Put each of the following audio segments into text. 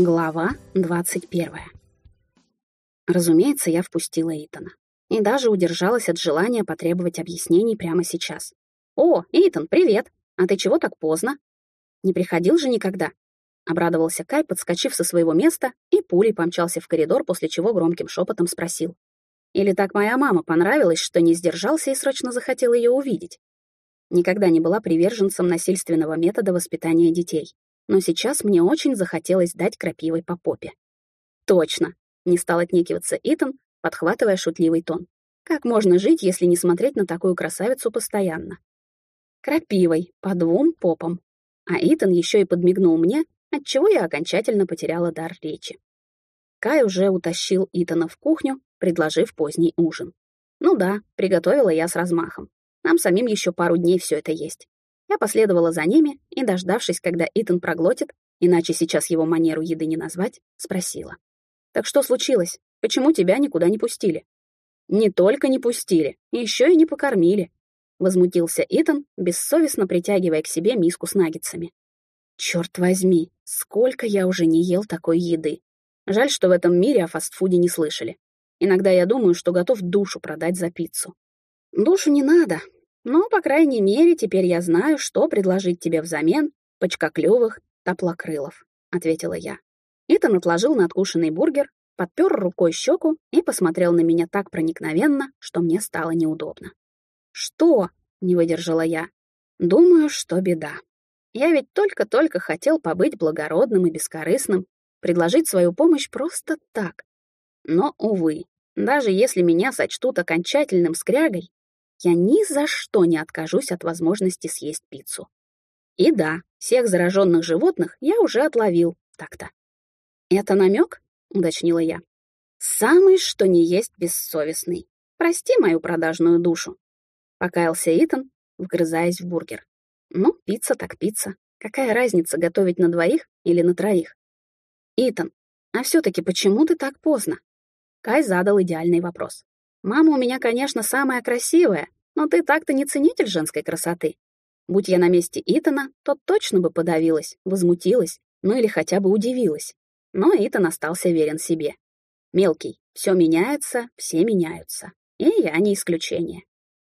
Глава 21. Разумеется, я впустила Итана. И даже удержалась от желания потребовать объяснений прямо сейчас. «О, Итан, привет! А ты чего так поздно? Не приходил же никогда?» Обрадовался Кай, подскочив со своего места, и пулей помчался в коридор, после чего громким шепотом спросил. «Или так моя мама понравилась, что не сдержался и срочно захотел ее увидеть?» Никогда не была приверженцем насильственного метода воспитания детей но сейчас мне очень захотелось дать крапивой по попе. Точно, не стал отнекиваться Итан, подхватывая шутливый тон. Как можно жить, если не смотреть на такую красавицу постоянно? Крапивой, по двум попам. А Итан еще и подмигнул мне, отчего я окончательно потеряла дар речи. Кай уже утащил Итана в кухню, предложив поздний ужин. Ну да, приготовила я с размахом. Нам самим еще пару дней все это есть. Я последовала за ними и, дождавшись, когда Итан проглотит, иначе сейчас его манеру еды не назвать, спросила. «Так что случилось? Почему тебя никуда не пустили?» «Не только не пустили, еще и не покормили», — возмутился Итан, бессовестно притягивая к себе миску с наггетсами. «Черт возьми, сколько я уже не ел такой еды. Жаль, что в этом мире о фастфуде не слышали. Иногда я думаю, что готов душу продать за пиццу». «Душу не надо, но, по крайней мере, теперь я знаю, что предложить тебе взамен почкоклювых топлокрылов», — ответила я. Итан отложил надкушенный бургер, подпер рукой щеку и посмотрел на меня так проникновенно, что мне стало неудобно. «Что?» — не выдержала я. «Думаю, что беда. Я ведь только-только хотел побыть благородным и бескорыстным, предложить свою помощь просто так. Но, увы, даже если меня сочтут окончательным скрягой, я ни за что не откажусь от возможности съесть пиццу. И да, всех зараженных животных я уже отловил так-то. «Это намек?» — уточнила я. «Самый, что не есть бессовестный. Прости мою продажную душу», — покаялся Итан, вгрызаясь в бургер. «Ну, пицца так пицца. Какая разница, готовить на двоих или на троих?» «Итан, а все-таки почему ты так поздно?» Кай задал идеальный вопрос. Мама у меня, конечно, самая красивая, но ты так-то не ценитель женской красоты. Будь я на месте Итана, то точно бы подавилась, возмутилась, ну или хотя бы удивилась. Но Итан остался верен себе. Мелкий, все меняется, все меняются. И я не исключение.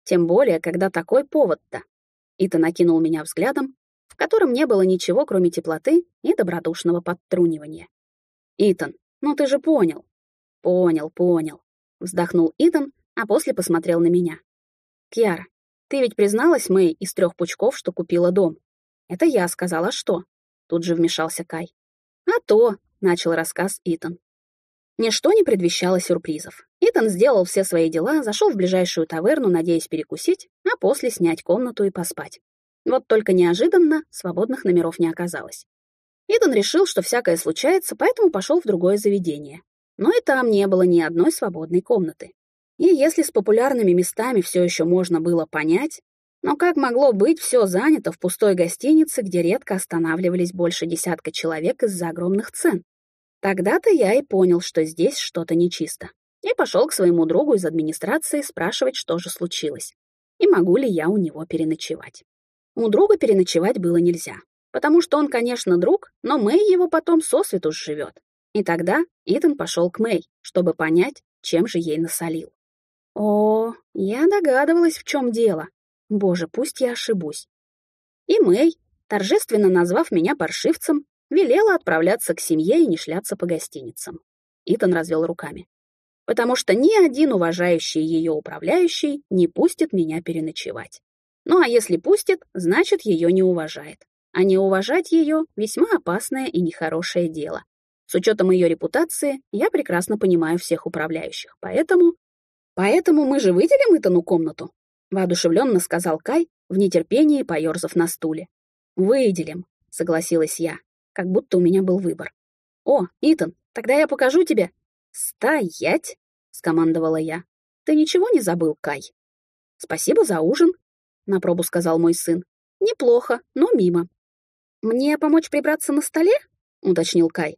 Тем более, когда такой повод-то. Итан окинул меня взглядом, в котором не было ничего, кроме теплоты и добродушного подтрунивания. «Итан, ну ты же понял». «Понял, понял. Вздохнул Итан, а после посмотрел на меня. «Кьяра, ты ведь призналась Мэй из трех пучков, что купила дом?» «Это я сказала, что?» Тут же вмешался Кай. «А то», — начал рассказ Итан. Ничто не предвещало сюрпризов. Итан сделал все свои дела, зашел в ближайшую таверну, надеясь перекусить, а после снять комнату и поспать. Вот только неожиданно свободных номеров не оказалось. Итан решил, что всякое случается, поэтому пошел в другое заведение но и там не было ни одной свободной комнаты. И если с популярными местами все еще можно было понять, но как могло быть все занято в пустой гостинице, где редко останавливались больше десятка человек из-за огромных цен? Тогда-то я и понял, что здесь что-то нечисто. И пошел к своему другу из администрации спрашивать, что же случилось. И могу ли я у него переночевать. У друга переночевать было нельзя. Потому что он, конечно, друг, но Мэй его потом сосвету живет. И тогда Итан пошел к Мэй, чтобы понять, чем же ей насолил. О, я догадывалась, в чем дело. Боже, пусть я ошибусь. И Мэй, торжественно назвав меня паршивцем, велела отправляться к семье и не шляться по гостиницам. Итан развел руками. Потому что ни один уважающий ее управляющий не пустит меня переночевать. Ну а если пустит, значит, ее не уважает. А не уважать ее — весьма опасное и нехорошее дело. С учетом ее репутации, я прекрасно понимаю всех управляющих, поэтому... Поэтому мы же выделим Итану комнату, воодушевленно сказал Кай, в нетерпении поерзав на стуле. Выделим, согласилась я, как будто у меня был выбор. О, Итан, тогда я покажу тебе. Стоять, скомандовала я. Ты ничего не забыл, Кай? Спасибо за ужин, на пробу сказал мой сын. Неплохо, но мимо. Мне помочь прибраться на столе? уточнил Кай.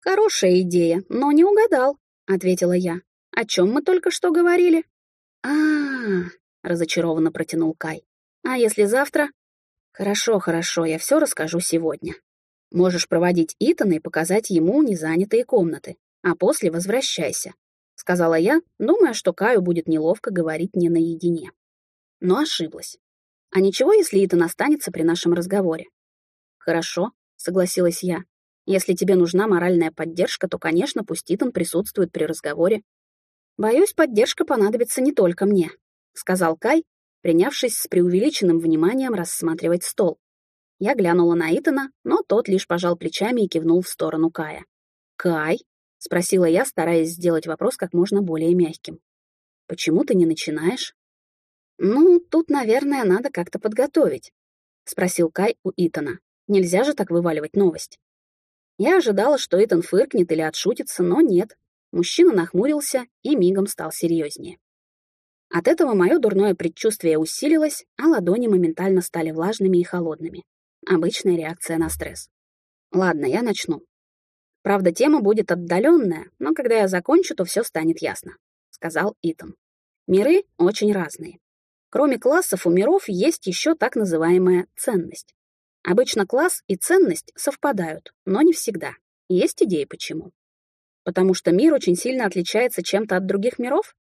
«Хорошая идея, но не угадал», — ответила я. «О чем мы только что говорили?» «А-а-а», разочарованно протянул Кай. «А если завтра?» «Хорошо, хорошо, я все расскажу сегодня». Можешь проводить Итана и показать ему незанятые комнаты, а после возвращайся», — сказала я, думая, что Каю будет неловко говорить не наедине. Но ошиблась. А ничего, если Итан останется при нашем разговоре? Хорошо, согласилась я. Если тебе нужна моральная поддержка, то, конечно, пусть Итан присутствует при разговоре. Боюсь, поддержка понадобится не только мне, сказал Кай, принявшись с преувеличенным вниманием рассматривать стол. Я глянула на Итана, но тот лишь пожал плечами и кивнул в сторону Кая. «Кай?» — спросила я, стараясь сделать вопрос как можно более мягким. «Почему ты не начинаешь?» «Ну, тут, наверное, надо как-то подготовить», — спросил Кай у Итана. «Нельзя же так вываливать новость». Я ожидала, что Итан фыркнет или отшутится, но нет. Мужчина нахмурился и мигом стал серьезнее. От этого мое дурное предчувствие усилилось, а ладони моментально стали влажными и холодными. Обычная реакция на стресс. Ладно, я начну. Правда, тема будет отдаленная, но когда я закончу, то все станет ясно, сказал Итан. Миры очень разные. Кроме классов у миров есть еще так называемая ценность. Обычно класс и ценность совпадают, но не всегда. Есть идеи почему. Потому что мир очень сильно отличается чем-то от других миров?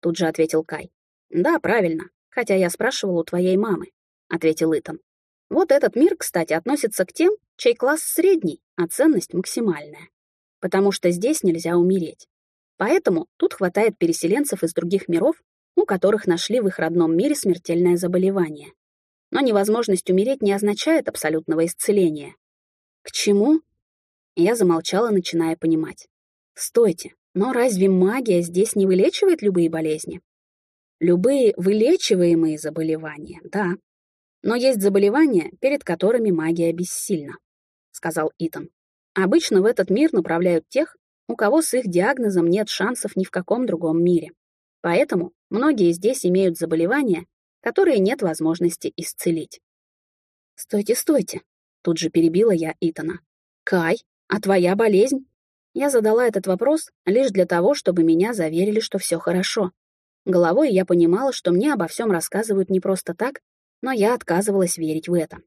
Тут же ответил Кай. Да, правильно. Хотя я спрашивал у твоей мамы, ответил Итан. Вот этот мир, кстати, относится к тем, чей класс средний, а ценность максимальная. Потому что здесь нельзя умереть. Поэтому тут хватает переселенцев из других миров, у которых нашли в их родном мире смертельное заболевание. Но невозможность умереть не означает абсолютного исцеления. К чему? Я замолчала, начиная понимать. Стойте, но разве магия здесь не вылечивает любые болезни? Любые вылечиваемые заболевания, да, но есть заболевания, перед которыми магия бессильна, сказал Итан. Обычно в этот мир направляют тех, у кого с их диагнозом нет шансов ни в каком другом мире. Поэтому многие здесь имеют заболевания, которые нет возможности исцелить. «Стойте, стойте!» — тут же перебила я Итана. «Кай, а твоя болезнь?» Я задала этот вопрос лишь для того, чтобы меня заверили, что все хорошо. Головой я понимала, что мне обо всем рассказывают не просто так, но я отказывалась верить в это.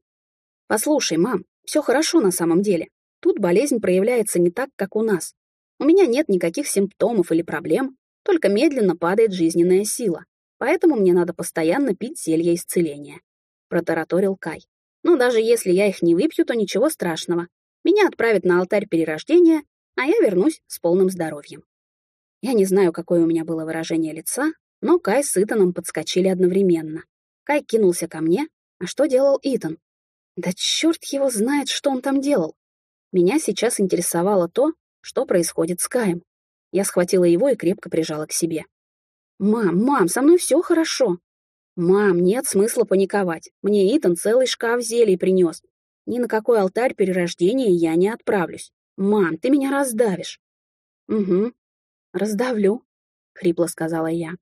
«Послушай, мам, все хорошо на самом деле. Тут болезнь проявляется не так, как у нас. У меня нет никаких симптомов или проблем, только медленно падает жизненная сила. Поэтому мне надо постоянно пить зелья исцеления», — протараторил Кай. «Ну, даже если я их не выпью, то ничего страшного. Меня отправят на алтарь перерождения, а я вернусь с полным здоровьем». Я не знаю, какое у меня было выражение лица, но Кай с Итаном подскочили одновременно. Кай кинулся ко мне. А что делал Итан? Да черт его знает, что он там делал. Меня сейчас интересовало то, что происходит с Каем. Я схватила его и крепко прижала к себе. «Мам, мам, со мной все хорошо». «Мам, нет смысла паниковать. Мне Итан целый шкаф зелий принес. Ни на какой алтарь перерождения я не отправлюсь. Мам, ты меня раздавишь». «Угу, раздавлю», — хрипло сказала я.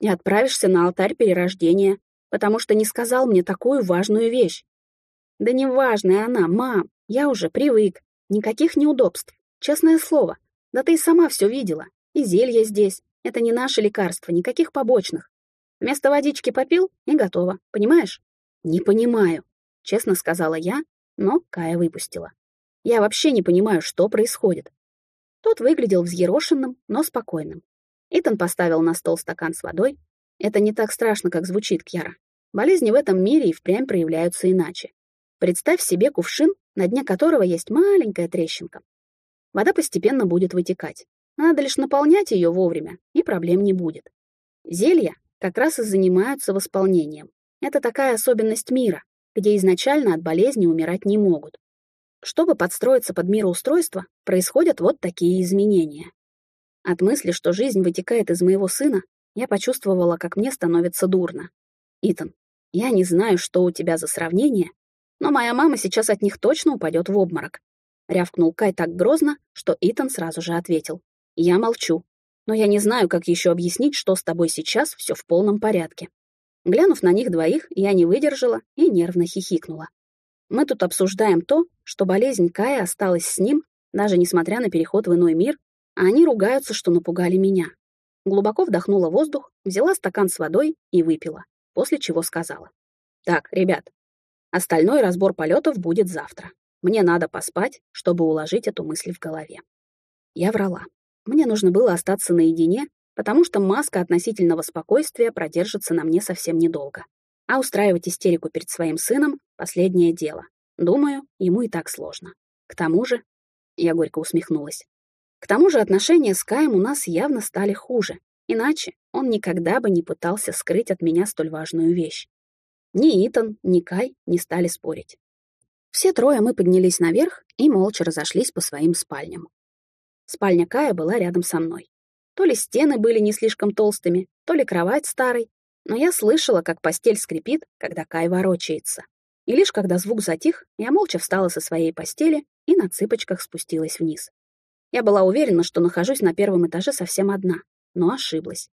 «И отправишься на алтарь перерождения потому что не сказал мне такую важную вещь. Да неважная она, мам, я уже привык. Никаких неудобств, честное слово. Да ты и сама все видела. И зелье здесь. Это не наше лекарство, никаких побочных. Вместо водички попил и готово, понимаешь? Не понимаю, честно сказала я, но Кая выпустила. Я вообще не понимаю, что происходит. Тот выглядел взъерошенным, но спокойным. Итан поставил на стол стакан с водой, это не так страшно, как звучит, Кьяра. Болезни в этом мире и впрямь проявляются иначе. Представь себе кувшин, на дне которого есть маленькая трещинка. Вода постепенно будет вытекать. Надо лишь наполнять ее вовремя, и проблем не будет. Зелья как раз и занимаются восполнением. Это такая особенность мира, где изначально от болезни умирать не могут. Чтобы подстроиться под мироустройство, происходят вот такие изменения. От мысли, что жизнь вытекает из моего сына, я почувствовала, как мне становится дурно. Итан, я не знаю, что у тебя за сравнение, но моя мама сейчас от них точно упадет в обморок. Рявкнул Кай так грозно, что Итан сразу же ответил. Я молчу, но я не знаю, как еще объяснить, что с тобой сейчас все в полном порядке. Глянув на них двоих, я не выдержала и нервно хихикнула. Мы тут обсуждаем то, что болезнь Кая осталась с ним, даже несмотря на переход в иной мир, а они ругаются, что напугали меня. Глубоко вдохнула воздух, взяла стакан с водой и выпила, после чего сказала. «Так, ребят, остальной разбор полетов будет завтра. Мне надо поспать, чтобы уложить эту мысль в голове. Я врала. Мне нужно было остаться наедине, потому что маска относительного спокойствия продержится на мне совсем недолго. А устраивать истерику перед своим сыном — последнее дело. Думаю, ему и так сложно. К тому же... Я горько усмехнулась. К тому же отношения с Каем у нас явно стали хуже. Иначе он никогда бы не пытался скрыть от меня столь важную вещь. Ни Итан, ни Кай не стали спорить. Все трое мы поднялись наверх и молча разошлись по своим спальням. Спальня Кая была рядом со мной. То ли стены были не слишком толстыми, то ли кровать старой, но я слышала, как постель скрипит, когда Кай ворочается. И лишь когда звук затих, я молча встала со своей постели и на цыпочках спустилась вниз. Я была уверена, что нахожусь на первом этаже совсем одна, но ошиблась.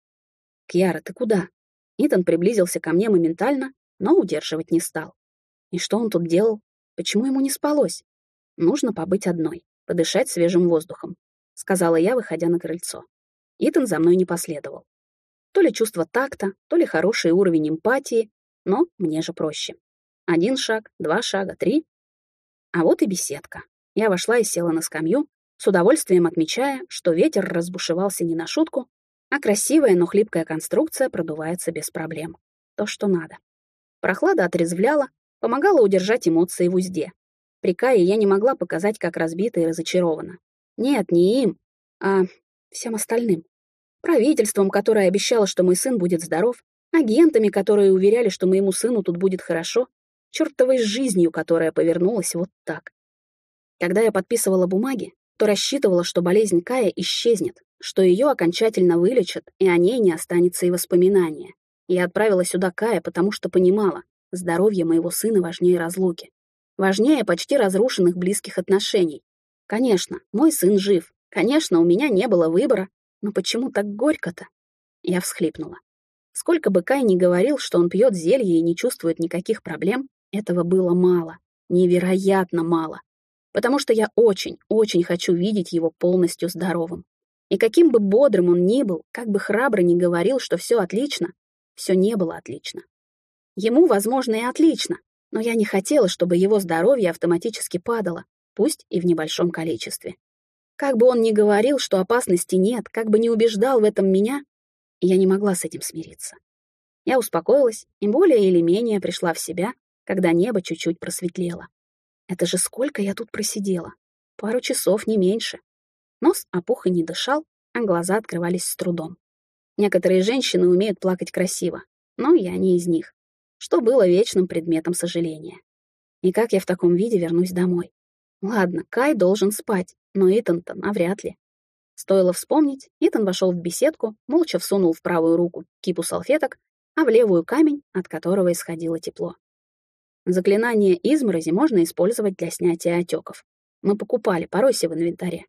«Кьяра, ты куда?» Итан приблизился ко мне моментально, но удерживать не стал. И что он тут делал? Почему ему не спалось? Нужно побыть одной, подышать свежим воздухом, сказала я, выходя на крыльцо. Итан за мной не последовал. То ли чувство такта, то ли хороший уровень эмпатии, но мне же проще. Один шаг, два шага, три. А вот и беседка. Я вошла и села на скамью, с удовольствием отмечая, что ветер разбушевался не на шутку, а красивая, но хлипкая конструкция продувается без проблем. То, что надо. Прохлада отрезвляла, помогала удержать эмоции в узде. При Кае я не могла показать, как разбита и разочарована. Нет, не им, а всем остальным. Правительством, которое обещало, что мой сын будет здоров, агентами, которые уверяли, что моему сыну тут будет хорошо, чертовой жизнью, которая повернулась вот так. Когда я подписывала бумаги, то рассчитывала, что болезнь Кая исчезнет, что ее окончательно вылечат, и о ней не останется и воспоминания. Я отправила сюда Кая, потому что понимала, здоровье моего сына важнее разлуки. Важнее почти разрушенных близких отношений. Конечно, мой сын жив. Конечно, у меня не было выбора. Но почему так горько-то? Я всхлипнула. Сколько бы Кай ни говорил, что он пьет зелье и не чувствует никаких проблем, этого было мало. Невероятно мало потому что я очень, очень хочу видеть его полностью здоровым. И каким бы бодрым он ни был, как бы храбро ни говорил, что все отлично, все не было отлично. Ему, возможно, и отлично, но я не хотела, чтобы его здоровье автоматически падало, пусть и в небольшом количестве. Как бы он ни говорил, что опасности нет, как бы ни убеждал в этом меня, я не могла с этим смириться. Я успокоилась и более или менее пришла в себя, когда небо чуть-чуть просветлело. Это же сколько я тут просидела? Пару часов, не меньше. Нос опух и не дышал, а глаза открывались с трудом. Некоторые женщины умеют плакать красиво, но я не из них, что было вечным предметом сожаления. И как я в таком виде вернусь домой? Ладно, Кай должен спать, но Итан-то навряд ли. Стоило вспомнить, Итан вошел в беседку, молча всунул в правую руку кипу салфеток, а в левую камень, от которого исходило тепло. Заклинание изморози можно использовать для снятия отеков. Мы покупали, поройся в инвентаре.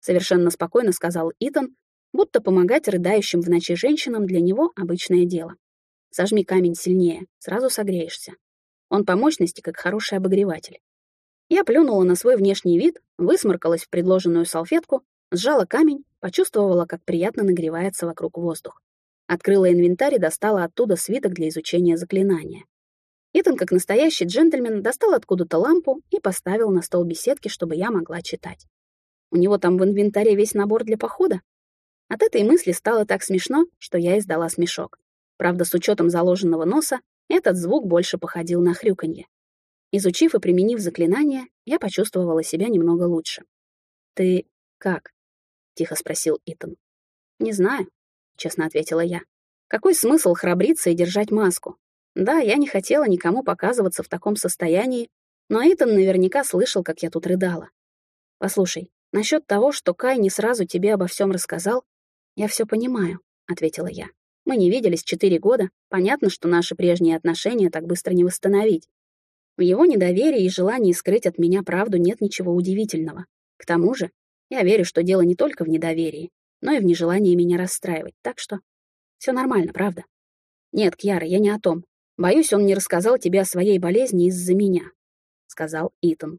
Совершенно спокойно сказал Итан, будто помогать рыдающим в ночи женщинам для него обычное дело. Сожми камень сильнее, сразу согреешься. Он по мощности как хороший обогреватель. Я плюнула на свой внешний вид, высморкалась в предложенную салфетку, сжала камень, почувствовала, как приятно нагревается вокруг воздух. Открыла инвентарь и достала оттуда свиток для изучения заклинания. Итан, как настоящий джентльмен, достал откуда-то лампу и поставил на стол беседки, чтобы я могла читать. У него там в инвентаре весь набор для похода? От этой мысли стало так смешно, что я издала смешок. Правда, с учетом заложенного носа, этот звук больше походил на хрюканье. Изучив и применив заклинание, я почувствовала себя немного лучше. «Ты как?» — тихо спросил Итан. «Не знаю», — честно ответила я. «Какой смысл храбриться и держать маску? Да, я не хотела никому показываться в таком состоянии, но Итан наверняка слышал, как я тут рыдала. «Послушай, насчет того, что Кай не сразу тебе обо всем рассказал, я все понимаю», — ответила я. «Мы не виделись четыре года, понятно, что наши прежние отношения так быстро не восстановить. В его недоверии и желании скрыть от меня правду нет ничего удивительного. К тому же, я верю, что дело не только в недоверии, но и в нежелании меня расстраивать, так что все нормально, правда? Нет, Кьяра, я не о том. Боюсь, он не рассказал тебе о своей болезни из-за меня», — сказал Итан.